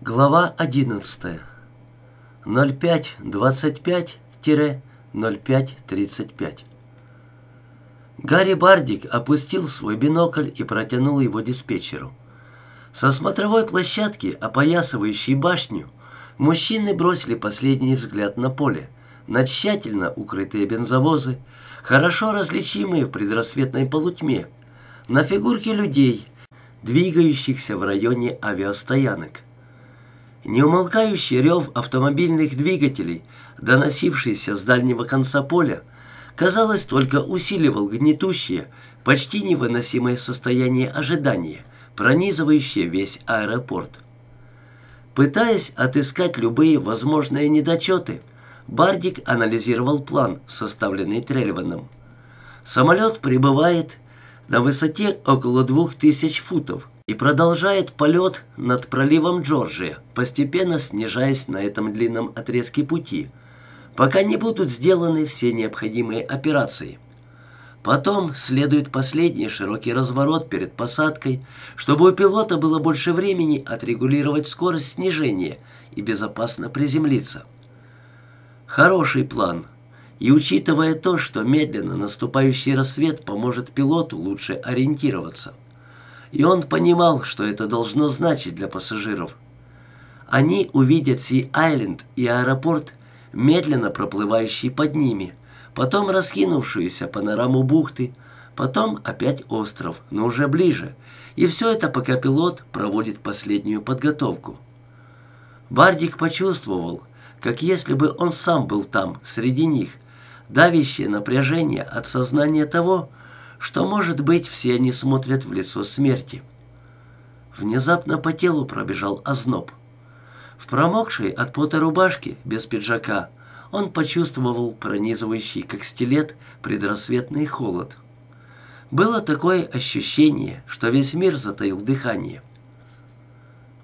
Глава 11. 0525-0535. Гарри Бардик опустил свой бинокль и протянул его диспетчеру. Со смотровой площадки, опоясывающей башню, мужчины бросили последний взгляд на поле, на тщательно укрытые бензовозы, хорошо различимые в предрассветной полутьме, на фигурки людей, двигающихся в районе авиастоянок. Неумолкающий рев автомобильных двигателей, доносившийся с дальнего конца поля, казалось, только усиливал гнетущее, почти невыносимое состояние ожидания, пронизывающее весь аэропорт. Пытаясь отыскать любые возможные недочеты, Бардик анализировал план, составленный Трельваном. Самолет прибывает на высоте около двух тысяч футов и продолжает полет над проливом Джорджия, постепенно снижаясь на этом длинном отрезке пути, пока не будут сделаны все необходимые операции. Потом следует последний широкий разворот перед посадкой, чтобы у пилота было больше времени отрегулировать скорость снижения и безопасно приземлиться. Хороший план – и учитывая то, что медленно наступающий рассвет поможет пилоту лучше ориентироваться. И он понимал, что это должно значить для пассажиров. Они увидят Си-Айленд и аэропорт, медленно проплывающий под ними, потом раскинувшуюся панораму бухты, потом опять остров, но уже ближе, и все это пока пилот проводит последнюю подготовку. Бардик почувствовал, как если бы он сам был там, среди них – давящее напряжение от сознания того, что, может быть, все они смотрят в лицо смерти. Внезапно по телу пробежал озноб. В промокшей от пота рубашке, без пиджака, он почувствовал пронизывающий, как стилет, предрассветный холод. Было такое ощущение, что весь мир затаил дыхание.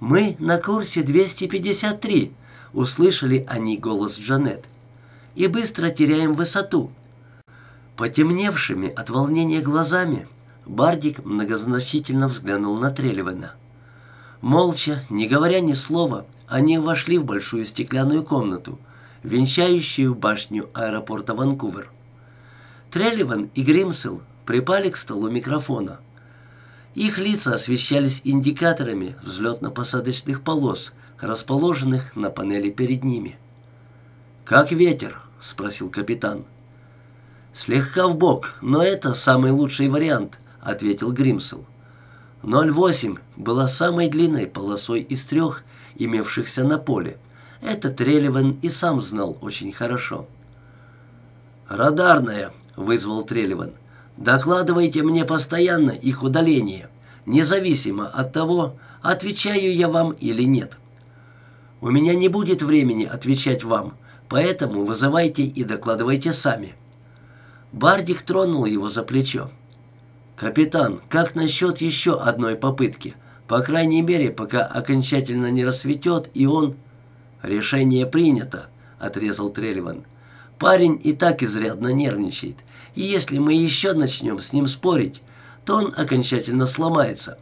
«Мы на курсе 253», — услышали они голос Джанет и быстро теряем высоту. Потемневшими от волнения глазами Бардик многозначительно взглянул на Трелевена. Молча, не говоря ни слова, они вошли в большую стеклянную комнату, венчающую башню аэропорта Ванкувер. Трелеван и Гримсел припали к столу микрофона. Их лица освещались индикаторами взлетно-посадочных полос, расположенных на панели перед ними. «Как ветер?» — спросил капитан. «Слегка в бок, но это самый лучший вариант», — ответил Гримсел. 08 была самой длинной полосой из трех, имевшихся на поле. Это Трелеван и сам знал очень хорошо. «Радарная», — вызвал Трелеван. «Докладывайте мне постоянно их удаление, независимо от того, отвечаю я вам или нет. У меня не будет времени отвечать вам, Поэтому вызывайте и докладывайте сами». Бардик тронул его за плечо. «Капитан, как насчет еще одной попытки? По крайней мере, пока окончательно не рассветет, и он...» «Решение принято», — отрезал Трельван. «Парень и так изрядно нервничает, и если мы еще начнем с ним спорить, то он окончательно сломается».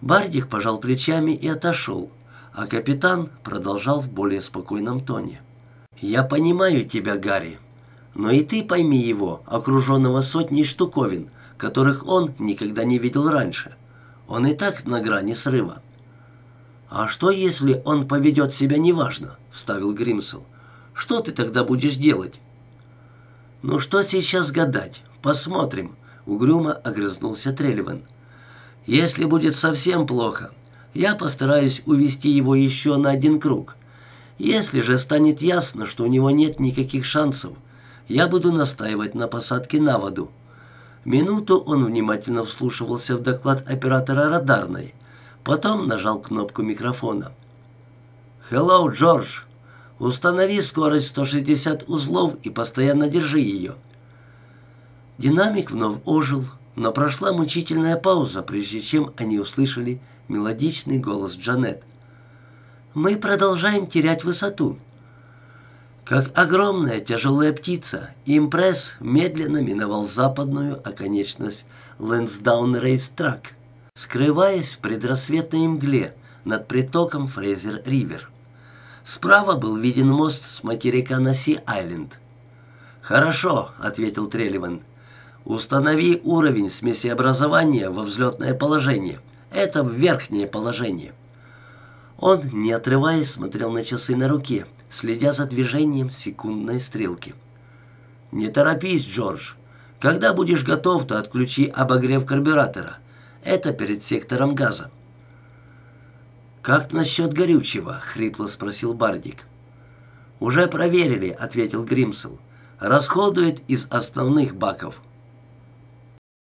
Бардик пожал плечами и отошел, а капитан продолжал в более спокойном тоне. «Я понимаю тебя, Гарри, но и ты пойми его, окруженного сотней штуковин, которых он никогда не видел раньше. Он и так на грани срыва». «А что, если он поведет себя неважно?» — вставил Гримсел. «Что ты тогда будешь делать?» «Ну что сейчас гадать? Посмотрим», — угрюмо огрызнулся Трелеван. «Если будет совсем плохо, я постараюсь увести его еще на один круг. Если же станет ясно, что у него нет никаких шансов, я буду настаивать на посадке на воду. Минуту он внимательно вслушивался в доклад оператора радарной, потом нажал кнопку микрофона. «Hello, Джордж! Установи скорость 160 узлов и постоянно держи ее». Динамик вновь ожил, но прошла мучительная пауза, прежде чем они услышали мелодичный голос Джанет мы продолжаем терять высоту. Как огромная тяжелая птица, импресс медленно миновал западную оконечность Лэнсдаун Рейстрак, скрываясь в предрассветной мгле над притоком Фрейзер-Ривер. Справа был виден мост с материка на Си-Айленд. «Хорошо», — ответил Трелливан. «Установи уровень смесеобразования во взлетное положение. Это верхнее положение». Он, не отрываясь, смотрел на часы на руке, следя за движением секундной стрелки. «Не торопись, Джордж. Когда будешь готов, то отключи обогрев карбюратора. Это перед сектором газа». «Как насчет горючего?» — хрипло спросил Бардик. «Уже проверили», — ответил Гримсел. «Расходует из основных баков».